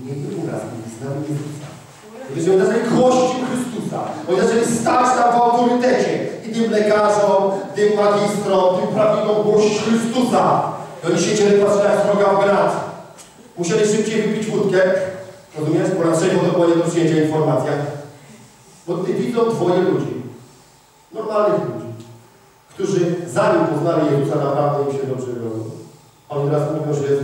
nie uraz ich znał Jezusa. Gdyż oni zaczęli głościć Chrystusa. Oni zaczęli stać tam w autorytecie. I tym lekarzom, tym magistrom, tym prawnikom głosić Chrystusa. I oni siedzieli patrzyli jak w granat. Musieli szybciej wypić wódkę. Rozumiesz? Po raz trzeźwo to było nie do przyjęcia informacja. Bo ty widzą dwoje ludzi. Normalnych ludzi. Którzy zanim poznali Jezusa naprawdę im się dobrze robią. Oni teraz mówią, że jest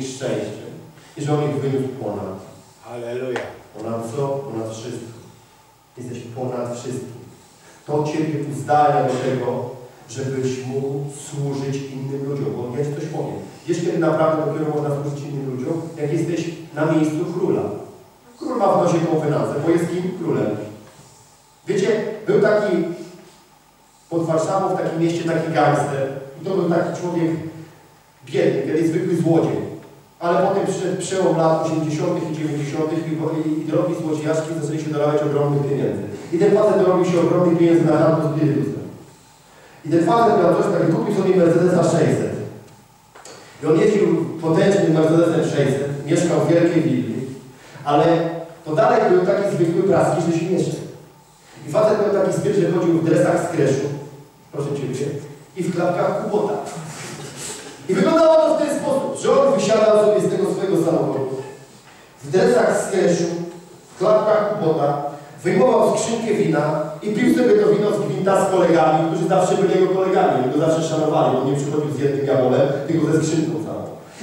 ich szczęściem. I że on ich wyniósł ponad. Halleluja. Ponad co? Ponad wszystko. Jesteś ponad wszystkim. To Ciebie uzdalnia do tego, żebyś mógł służyć innym ludziom. Bo ja Ci coś powiem. Wiesz, kiedy naprawdę dopiero można służyć innym ludziom? Jak jesteś na miejscu króla. Król ma w nosie konferancję, bo jest kim? Królem. Wiecie, był taki pod Warszawą, w takim mieście, taki gangster. I to był taki człowiek biedny, kiedyś zwykły złodziej. Ale potem przyszedł przełom lat 80. i 90. i, i, i drogi zaczęli się dorabiać ogromnych pieniędzy. I ten facet dorobił się ogromnych pieniędzy na handlu z spirytusem. I ten facet miał coś takiego, kupił sobie Mercedesa 600. I on jeździł potężnym Mercedesem 600, mieszkał w wielkiej willi, ale to dalej był taki zwykły praski rzeźmieszek. I facet miał taki styl, że chodził w dresach z kreszu, proszę Ciebie, i w klapkach kubota. I wyglądało to w ten sposób, że on wysiadał w dresach z kreszu, w klapkach kubota, wyjmował skrzynkę wina i pił sobie to wino z gwinta z kolegami, którzy zawsze byli jego kolegami, oni go zawsze szanowali, bo nie przychodził z jednym jabłolem, tylko ze skrzynką całą.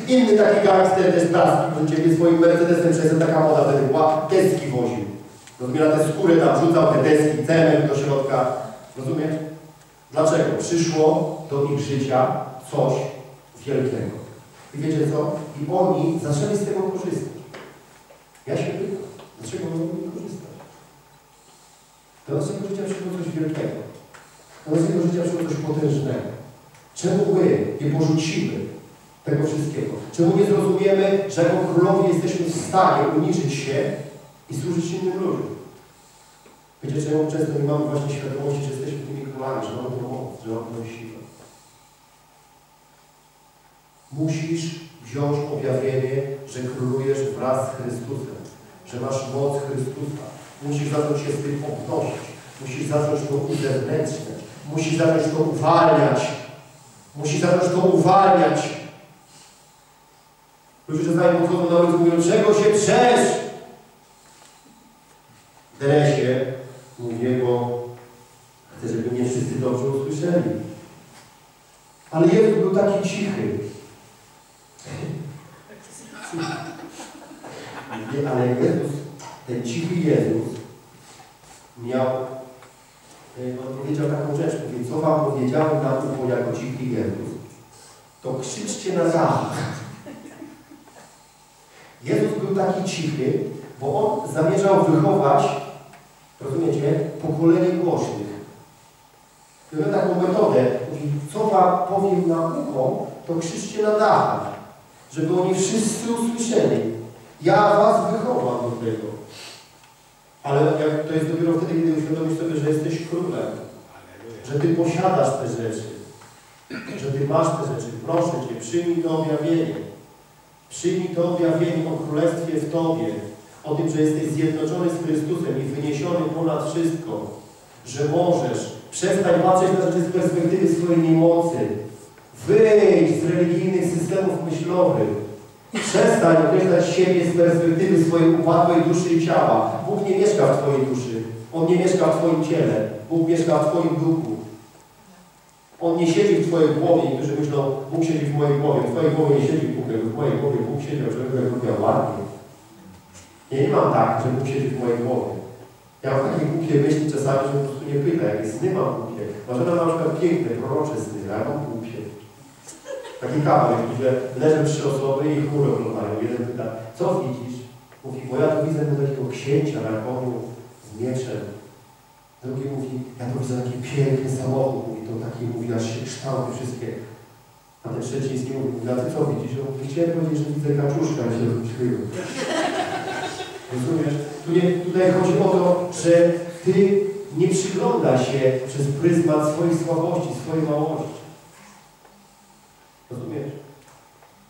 Inny taki gangster też praski, proszę Ciebie, swoim Mercedesem 600, taka moda wtedy była, deski woził. Rozumiesz, na te skóry tam rzucał te deski, cement do środka. Rozumiesz? Dlaczego? Przyszło do ich życia coś wielkiego. I wiecie co? I oni zaczęli z tego korzystać. Ja się pytam, dlaczego oni nie korzystać? Do naszego życia przyszło coś wielkiego. Do naszego życia przyszło coś potężnego. Czemu my nie porzucimy tego wszystkiego? Czemu nie zrozumiemy, że jako królowie jesteśmy w stanie uniżyć się i służyć innym ludziom? Wiecie, czemu często nie mamy właśnie świadomości, że jesteśmy tymi królami, że mamy tę moc, że mamy tę siłę. Musisz wziąć objawienie, że królujesz wraz z Chrystusem, że masz moc Chrystusa. Musisz zacząć się z tym obnosić. Musisz zacząć to uzewnętrzniać. Musisz zacząć to uwalniać. Musisz zacząć to uwalniać. Ludzie czasami podchodzą na ulicę mówią, czego się trzesz? Dresie, mówię, bo chcę, żeby mnie wszyscy dobrze usłyszeli. Ale Jezus był taki cichy. Ale Jezus, ten cichy Jezus miał, on powiedział taką rzecz, mówi, co wam powiedziałem na ucho jako cichy Jezus, to krzyczcie na zachód. Jezus był taki cichy, bo on zamierzał wychować, rozumiecie, pokolenie głośnych. Miał taką metodę, mówi, co wam powiem na ucho, to krzyczcie na dachach, żeby oni wszyscy usłyszeli. Ja was wychowam do tego. Ale jak to jest dopiero wtedy, kiedy uświadomisz sobie, że jesteś królem, że Ty posiadasz te rzeczy, że Ty masz te rzeczy. Proszę Cię, przyjmij to objawienie. Przyjmij to objawienie o Królestwie w Tobie, o tym, że jesteś zjednoczony z Chrystusem i wyniesiony ponad wszystko, że możesz. Przestań patrzeć na rzeczy z perspektywy swojej niemocy. Wyjdź z religijnych systemów myślowych. Przestań określać siebie z perspektywy swojej upadłej duszy i ciała. Bóg nie mieszka w Twojej duszy. On nie mieszka w Twoim ciele. Bóg mieszka w Twoim duchu. On nie siedzi w Twojej głowie. Niektórzy myślą, Bóg siedzi w mojej głowie. W Twojej głowie nie siedzi Bóg, w mojej głowie Bóg siedział, żeby jak ładnie. Ja nie mam tak, że Bóg siedzi w mojej głowie. Ja mam takie głupie myśli czasami, że po prostu nie pyta, jakie sny mam głupie. Marzena ma na przykład piękne, prorocze sny, a ja mam. Taki kawał, że leżą trzy osoby i chmury oglądają. Jeden pyta, co widzisz? Mówi, bo ja tu widzę takiego księcia na koniu z mieczem. Drugi mówi, ja tu widzę taki piękny samochód. Mówi, to taki, mówi, aż się kształty wszystkie. A ten trzeci z nim mówi, a ty co widzisz? Ja mówi, chciałem powiedzieć, że widzę kaczuszkę, ale się rozmyśliłem. Rozumiesz? Tu nie, tutaj chodzi o to, że Ty nie przygląda się przez pryzmat swojej słabości, swojej małości. Rozumiesz?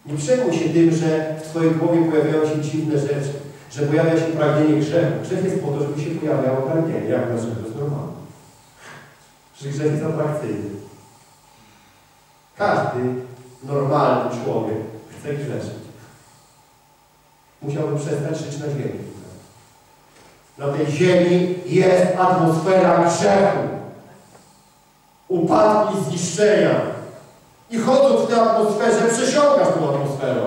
Nie przejmuj się tym, że w Twojej głowie pojawiają się dziwne rzeczy, że pojawia się pragnienie grzechu. Grzech jest po to, żeby się pojawiało pragnienie. Jak dlaczego? To jest normalne. Że grzech jest atrakcyjny. Każdy normalny człowiek chce grzeszyć. Musiałby przestać żyć na ziemi. Na tej ziemi jest atmosfera grzechu, upadku i zniszczenia. I chodząc w tej atmosferze, przesiąkasz tą atmosferą.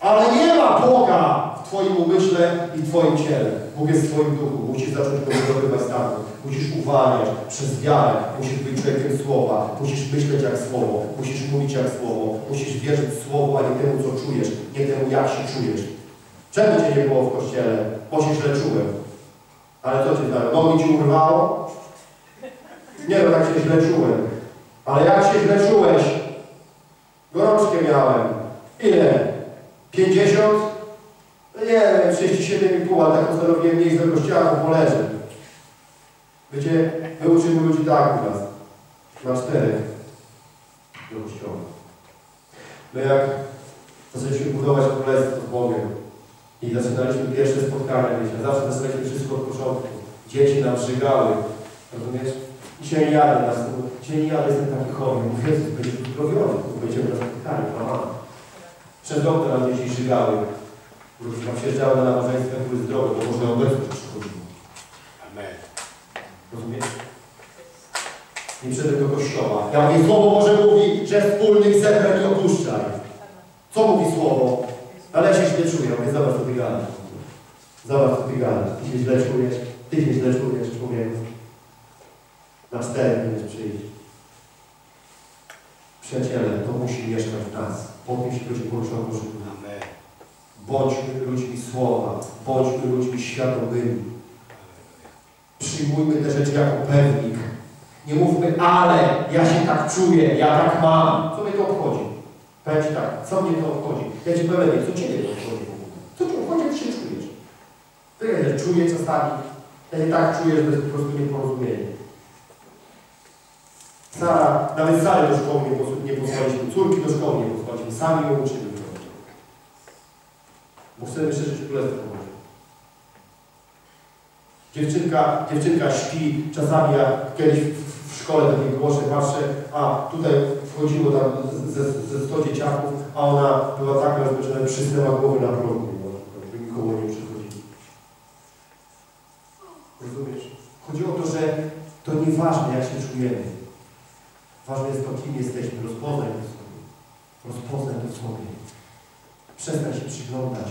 Ale nie ma Boga w Twoim umyśle i Twoim ciele. Bóg jest w Twoim duchu. Musisz zacząć go wydobywać stamtąd. Musisz uwalniać przez wiarę. Musisz być człowiekiem słowa. Musisz myśleć jak słowo. Musisz mówić jak słowo. Musisz wierzyć w słowo, a nie temu, co czujesz. Nie temu, jak się czujesz. Czemu Cię nie było w kościele? Bo się źle czułem. Ale co Cię znało? Nogi Ci urwało? Nie no, tak się źle czułem. Ale jak się źle czułeś? Gorączkę miałem. Ile? 50? No nie wiem, 37,5, ale tak postanowiłem nie iść do kościoła, bo poleżę. Wiecie, my uczymy ludzi tak u nas. Na czterech. Do kościoła. My jak zaczęliśmy budować królestwo z Bogiem i zaczynaliśmy pierwsze spotkania, wiecie, zawsze zaczynaliśmy wszystko od początku. Dzieci nam żygały. Rozumiesz? Dzisiaj jadę na Dzisiaj nie jadę, jestem taki chory. Mówię, Jezus, będziesz uzdrowiony. Będziemy na spotkaniu. Mama. Przez okno nam dzieci żygały. Tam przyjeżdżały na nabożeństwo, jak były zdrowe, bo może obecnie przychodziło. Amen. Rozumiesz? Nie przyszedłem do kościoła. Ja mówię, Słowo Boże mówi, że wspólnych zebrań nie opuszczaj. Co mówi Słowo? Ale się źle czuję. Ja mówię, zobacz, co ty gadasz. Zobacz, co ty gadasz. Ty się źle czujesz. Ty się źle czujesz, człowieku. Na cztery będziesz przyjść. Przyjaciele, to musi mieszkać w nas. Poruszał Boży Duch. Amen. Bądźmy ludźmi słowa. Bądźmy ludźmi świadomymi. Przyjmujmy te rzeczy jako pewnik. Nie mówmy, ale ja się tak czuję, ja tak mam. Co mnie to obchodzi? Powiedz tak, co mnie to obchodzi? Ja Ci powiem, lepiej, co Ciebie to obchodzi? Co Cię obchodzi, jak się czujesz? To ja się czuję czasami, ja się tak czuję, że to jest po prostu nieporozumienie. Sara, nawet Sary do szkoły nie, pos- nie posłaliśmy, córki do szkoły nie posłaliśmy, sami ją uczymy. Bo chcemy szerzyć Królestwo Boże. Dziewczynka, dziewczynka śpi, czasami ja kiedyś w, szkole takiej głoszę, patrzę, a tutaj wchodziło tam ze, ze 100 dzieciaków, a ona była taka rozbeczona, że przysnęła głowę na progu, żeby nikogo nie przychodzili. Rozumiesz? Chodzi o to, że to nieważne, jak się czujemy. Ważne jest to, kim jesteśmy. Rozpoznaj to w sobie. Rozpoznaj to w sobie. Przestań się przyglądać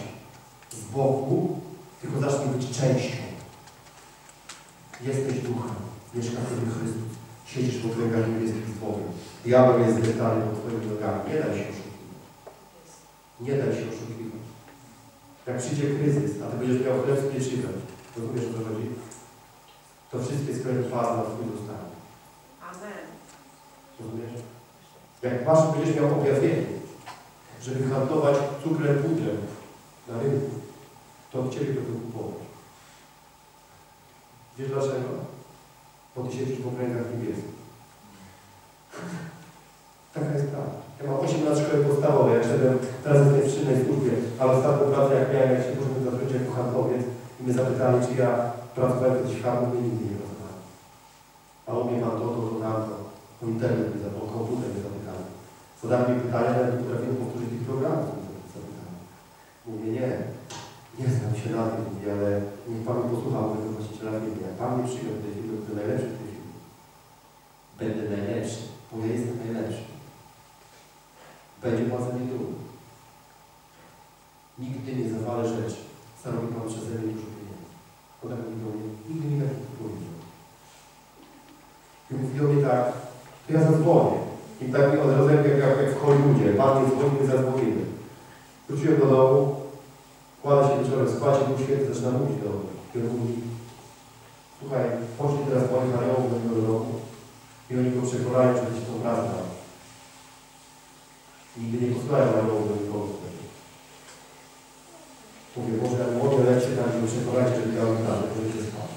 z boku, tylko zacznij być częścią. Jesteś duchem, mieszka w Tobie Chrystus. Siedzisz w okręgach niebieskich z Bogiem. Diabeł jest zdeptany pod Twoimi nogami. Nie daj się oszukiwać. Nie daj się oszukiwać. Jak przyjdzie kryzys, a Ty będziesz miał chleb z pieczywem, rozumiesz o co chodzi? To wszystkie skręty padną na Twój dostanie. Amen. Rozumiesz? Jak masz, będziesz miał objawienie, żeby handlować cukrem, pudrem na rynku, to od Ciebie będą kupować. Wiesz dlaczego? Bo Ty siedzisz w okręgach niebieskich. Taka jest prawda. Ja mam 8 lat szkoły podstawowej, ja szedłem, teraz jestem w czynnej służbie, ale ostatnią pracę jak miałem, jak się możemy zacząć jako handlowiec i mnie zapytali, czy ja pracowałem kiedyś w handlu, nigdy nie pracowałem. A umie Pan to, to, to, tamto. Internet mnie zapytał, o komputer mnie zapytali. Zadałem mi pytania, ale nie potrafiłem powtórzyć tych programów. Mówię, nie, nie znam się na tym, mówię, ale niech Pan mnie posłucha mojego właściciela firmy. Jak Pan mnie przyjął do tej firmy, będę najlepszy w tej firmie. Będę najlepszy, bo ja jestem najlepszy. Będzie za mnie dumny. Nigdy nie zawalę rzeczy. Zarobi Pan przeze mnie dużo pieniędzy. Potem mówi do mnie, nigdy mi nie powiedział. I mówi do mnie tak, to ja zadzwonię. I tak mi od razu jak, jak, w Hollywoodzie, Pan nie dzwoni, my zadzwonimy. Wróciłem do domu, kładę się wieczorem spać i Duch Święty zaczyna mówić do mnie. I słuchaj, poszli teraz moich aniołów do do domu i oni go przekonają, że ci tą pracę. Nigdy nie posłają aniołów do nikogo. Mówię, może jak młody lecie tam go przekonać, żeby dał mi pracę, żeby się spał.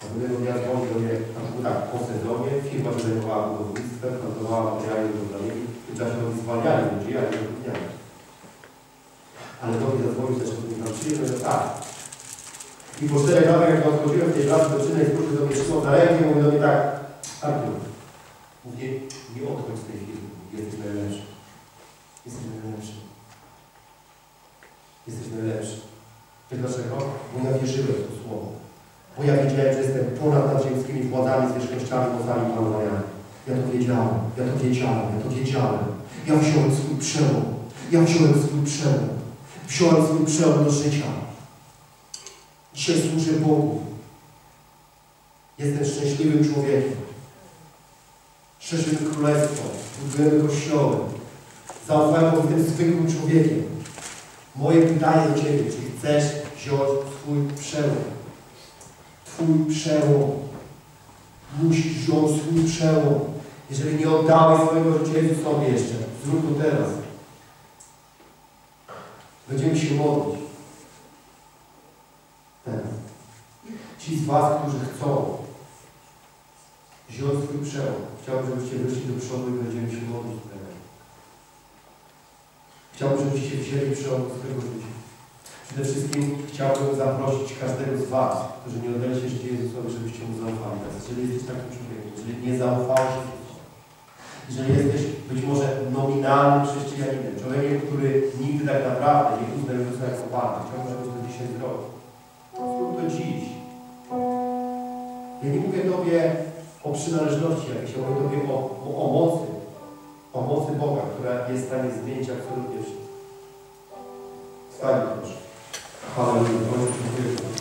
A pewnego dnia dzwoni do mnie, tam było tak, po sezonie, firma się zajmowała budownictwem, handlowała materiałami budowlanymi, w tym czasie oni zwalniali ludzi, a nie ale do mnie zadzwonił też, że tam przyjemność, że tak. I po czterech latach, jak odchodziłem w tej pracy do czynnej służby, do mnie trzymał na rękę i mówi do mnie tak, Artur, mówię, nie odchodź z tej firmy, jesteś najlepszy. Jesteś najlepszy. Jesteś najlepszy. Wiesz dlaczego? Bo ja wierzyłem w to słowo. Bo ja wiedziałem, że jestem ponad nadziemskimi władzami, zwierzchnościami, mocami, panowaniami. Ja to wiedziałem, ja to wiedziałem, ja to wiedziałem. Ja wziąłem swój przełom. Ja wziąłem swój przełom. Wziąłem swój przełom do życia. Dzisiaj służę Bogu. Jestem szczęśliwym człowiekiem. Szerzymy królestwo, budujemy kościoły. Zaufałem, jestem zwykłym człowiekiem. Moje pytanie do Ciebie, czy chcesz wziąć Twój przełom? Twój przełom. Musisz wziąć swój przełom. Jeżeli nie oddałeś swojego życia Jezusowi jeszcze, zrób to teraz. Będziemy się modlić. Teraz. Ci z Was, którzy chcą wziąć swój przełom, chciałbym, żebyście wyszli do przodu i będziemy się modlić teraz. Chciałbym, żebyście wzięli przełom swojego życia. Przede wszystkim chciałbym zaprosić każdego z Was, którzy nie oddali się życia Jezusowi, żebyście Mu zaufali. Teraz, jeżeli jesteś takim człowiekiem, jeżeli nie zaufałeś Jeżeli jesteś być może nominalnym chrześcijaninem, człowiekiem, który nigdy tak naprawdę nie uznał Jezusa jako Pana, żebyś to dzisiaj zrobił. Zrób to dziś. Ja nie mówię Tobie o przynależności jakiejś, ja mówię Tobie o, o, o mocy, o mocy Boga, która jest w stanie zmienić absolutnie wszystko. Wstań proszę. Halleluja. Ojcze, dziękuję Tobie.